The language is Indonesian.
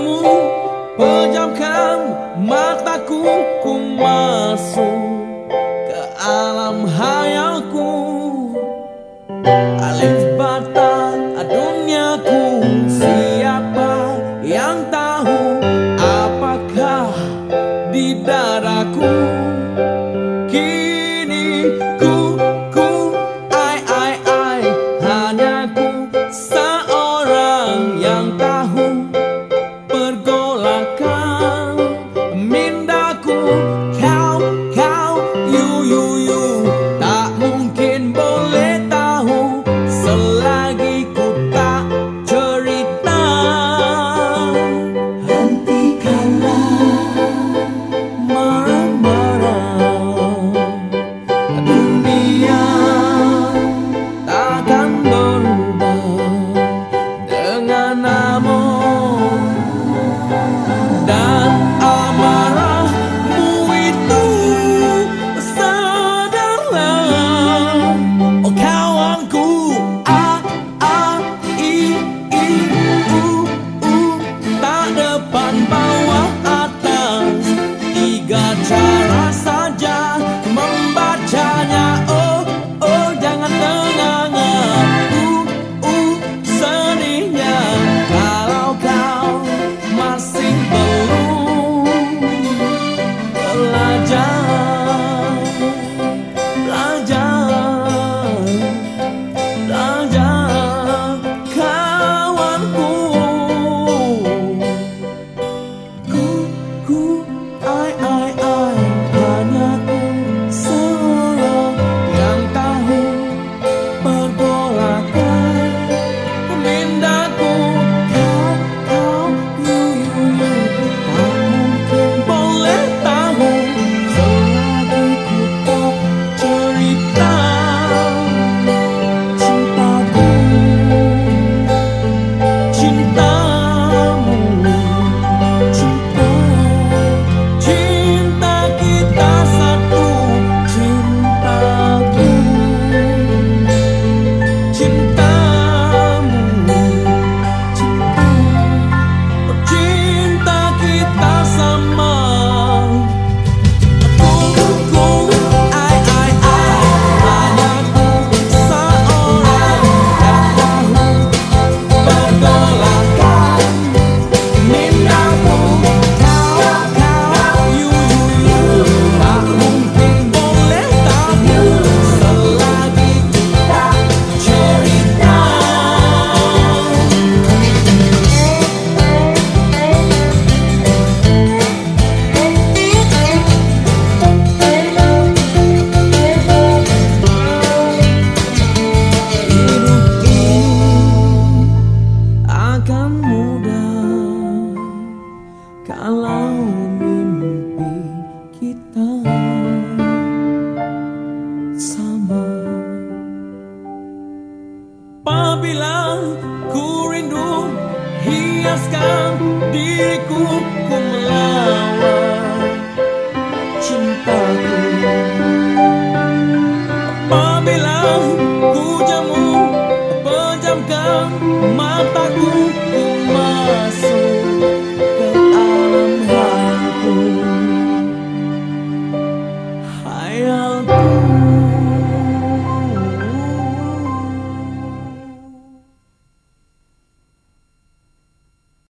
kamu Pejamkan mataku Ku masuk ke alam hayalku. Alif bata aduniaku Siapa yang tahu apakah di daraku? lepaskan diriku ku